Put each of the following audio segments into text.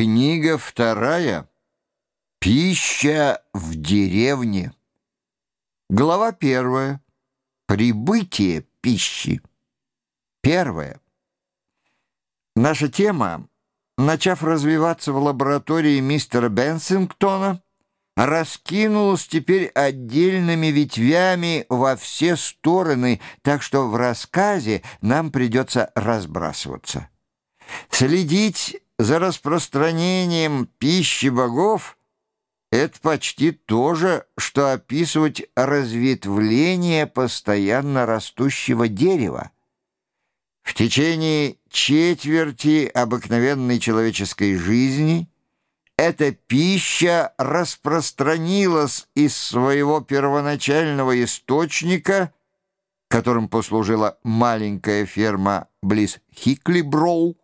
Книга вторая. Пища в деревне. Глава первая. Прибытие пищи. Первая. Наша тема, начав развиваться в лаборатории мистера Бенсингтона, раскинулась теперь отдельными ветвями во все стороны, так что в рассказе нам придется разбрасываться. Следить за распространением пищи богов — это почти то же, что описывать разветвление постоянно растущего дерева. В течение четверти обыкновенной человеческой жизни эта пища распространилась из своего первоначального источника, которым послужила маленькая ферма близ Хикли-Броу,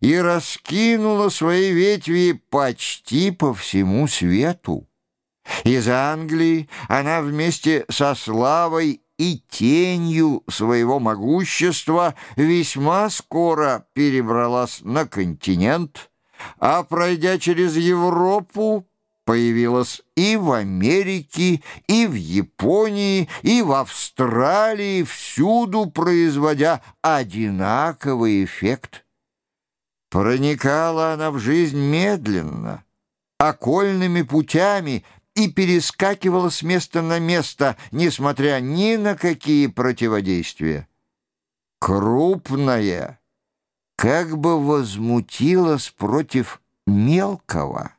и раскинула свои ветви почти по всему свету. Из Англии она вместе со славой и тенью своего могущества весьма скоро перебралась на континент, а, пройдя через Европу, появилась и в Америке, и в Японии, и в Австралии, всюду производя одинаковый эффект. Проникала она в жизнь медленно, окольными путями и перескакивала с места на место, несмотря ни на какие противодействия. Крупная как бы возмутилась против мелкого.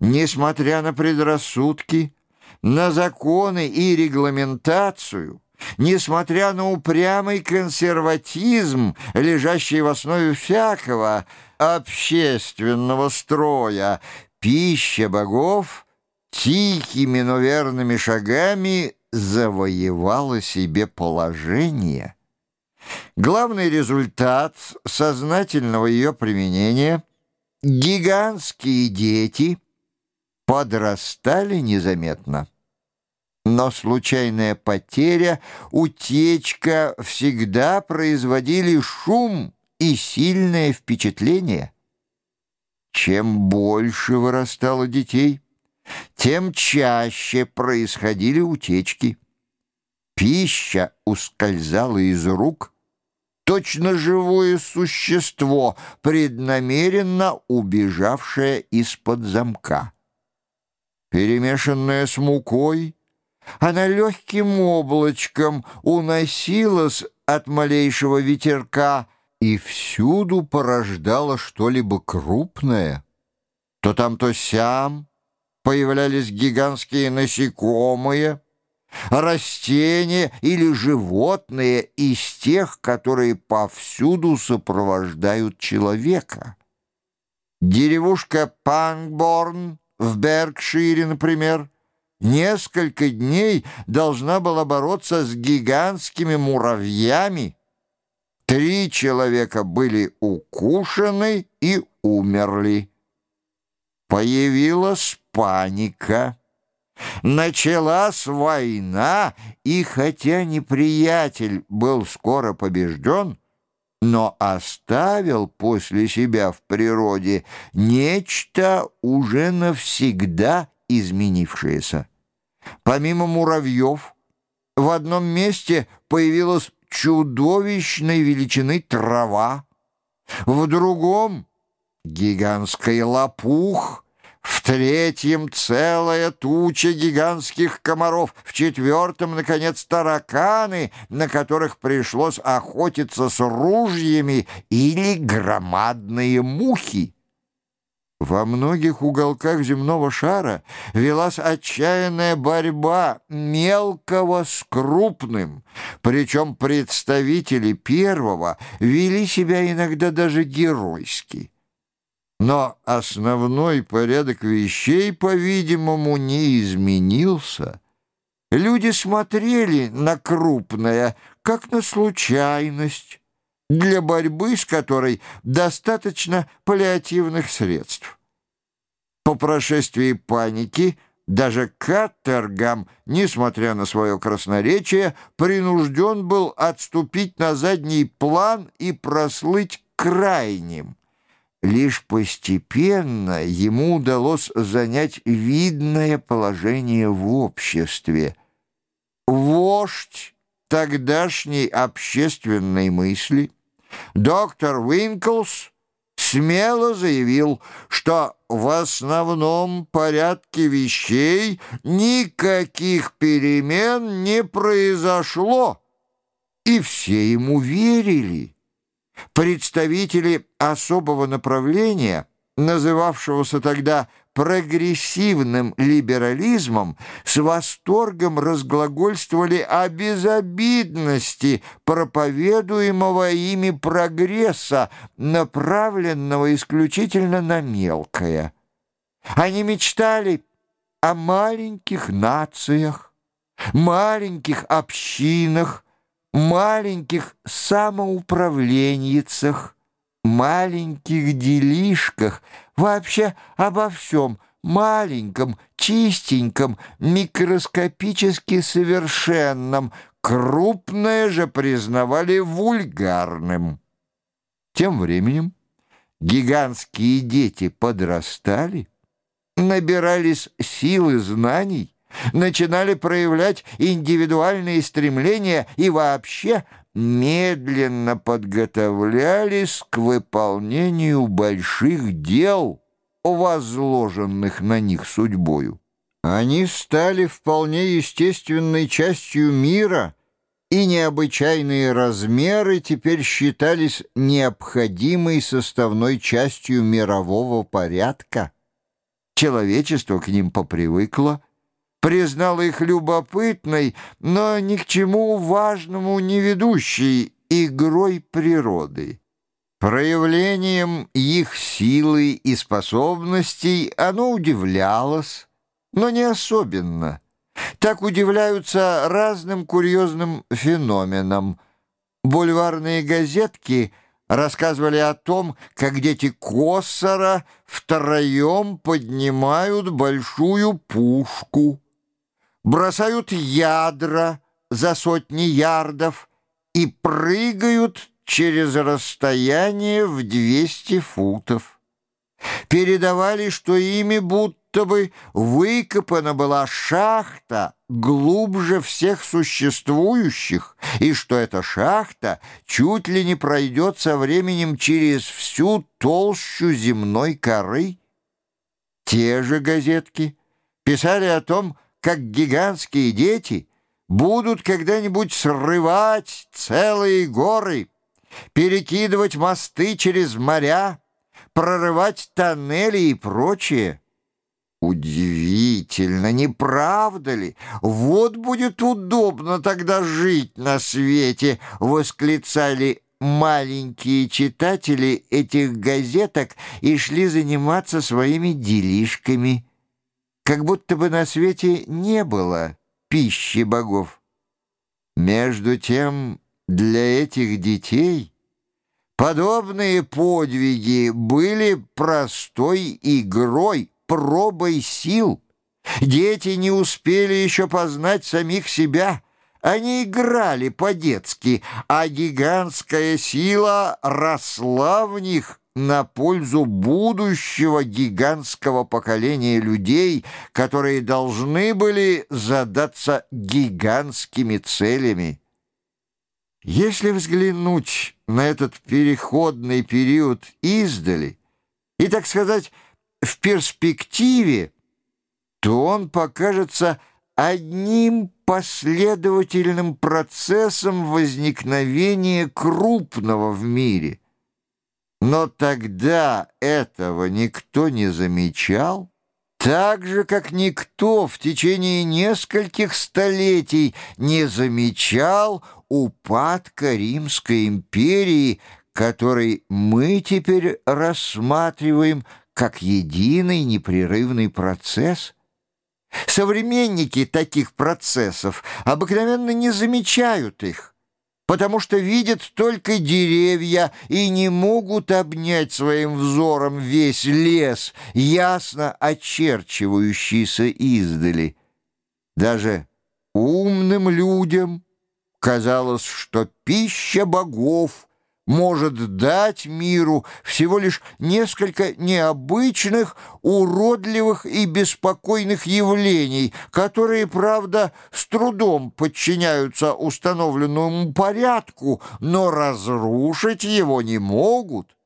Несмотря на предрассудки, на законы и регламентацию — Несмотря на упрямый консерватизм, лежащий в основе всякого общественного строя, пища богов тихими, но верными шагами завоевала себе положение. Главный результат сознательного ее применения — гигантские дети подрастали незаметно. Но случайная потеря, утечка всегда производили шум и сильное впечатление. Чем больше вырастало детей, тем чаще происходили утечки. Пища ускользала из рук, точно живое существо, преднамеренно убежавшее из-под замка. Перемешанное с мукой — она легким облачком уносилась от малейшего ветерка и всюду порождала что-либо крупное. То там, то сям появлялись гигантские насекомые, растения или животные из тех, которые повсюду сопровождают человека. Деревушка Пангборн в Беркшире, например, несколько дней должна была бороться с гигантскими муравьями. Три человека были укушены и умерли. Появилась паника. Началась война, и хотя неприятель был скоро побежден, но оставил после себя в природе нечто уже навсегда изменившееся. Помимо муравьев, в одном месте появилась чудовищной величины трава, в другом — гигантский лопух, в третьем — целая туча гигантских комаров, в четвертом, наконец, тараканы, на которых пришлось охотиться с ружьями или громадные мухи. Во многих уголках земного шара велась отчаянная борьба мелкого с крупным, причем представители первого вели себя иногда даже геройски. Но основной порядок вещей, по-видимому, не изменился. Люди смотрели на крупное, как на случайность, для борьбы с которой достаточно паллиативных средств. По прошествии паники даже Каттергам, несмотря на свое красноречие, принужден был отступить на задний план и прослыть крайним. лишь постепенно ему удалось занять видное положение в обществе. Вождь тогдашней общественной мысли, доктор Уинклс, смело заявил, что в основном порядке вещей никаких перемен не произошло, и все ему верили. Представители особого направления, называвшегося тогда прогрессивным либерализмом, с восторгом разглагольствовали о безобидности проповедуемого ими прогресса, направленного исключительно на мелкое. Они мечтали о маленьких нациях, маленьких общинах, маленьких самоуправленницах, маленьких делишках, вообще обо всем маленьком, чистеньком, микроскопически совершенном, крупное же признавали вульгарным. Тем временем гигантские дети подрастали, набирались силы знаний, начинали проявлять индивидуальные стремления и вообще медленно подготовлялись к выполнению больших дел, возложенных на них судьбою. Они стали вполне естественной частью мира, и необычайные размеры теперь считались необходимой составной частью мирового порядка. Человечество к ним попривыкло, признала их любопытной, но ни к чему важному не ведущей игрой природы. Проявлением их силы и способностей оно удивлялось, но не особенно. Так удивляются разным курьезным феноменам. Бульварные газетки рассказывали о том, как дети Коссора втроем поднимают большую пушку бросают ядра за сотни ярдов и прыгают через расстояние в 200 футов. Передавали, что ими будто бы выкопана была шахта глубже всех существующих, и что эта шахта чуть ли не пройдет со временем через всю толщу земной коры. Те же газетки писали о том, как гигантские дети, будут когда-нибудь срывать целые горы, перекидывать мосты через моря, прорывать тоннели и прочее. Удивительно, не правда ли? Вот будет удобно тогда жить на свете, восклицали маленькие читатели этих газеток и шли заниматься своими делишками как будто бы на свете не было пищи богов. Между тем, для этих детей подобные подвиги были простой игрой, пробой сил. Дети не успели еще познать самих себя. Они играли по-детски, а гигантская сила росла в них, на пользу будущего гигантского поколения людей, которые должны были задаться гигантскими целями. Если взглянуть на этот переходный период издали и, так сказать, в перспективе, то он покажется одним последовательным процессом возникновения крупного в мире – но тогда этого никто не замечал, так же, как никто в течение нескольких столетий не замечал упадка Римской империи, который мы теперь рассматриваем как единый непрерывный процесс. Современники таких процессов обыкновенно не замечают их, потому что видят только деревья и не могут обнять своим взором весь лес, ясно очерчивающийся издали. Даже умным людям казалось, что пища богов может дать миру всего лишь несколько необычных, уродливых и беспокойных явлений, которые, правда, с трудом подчиняются установленному порядку, но разрушить его не могут.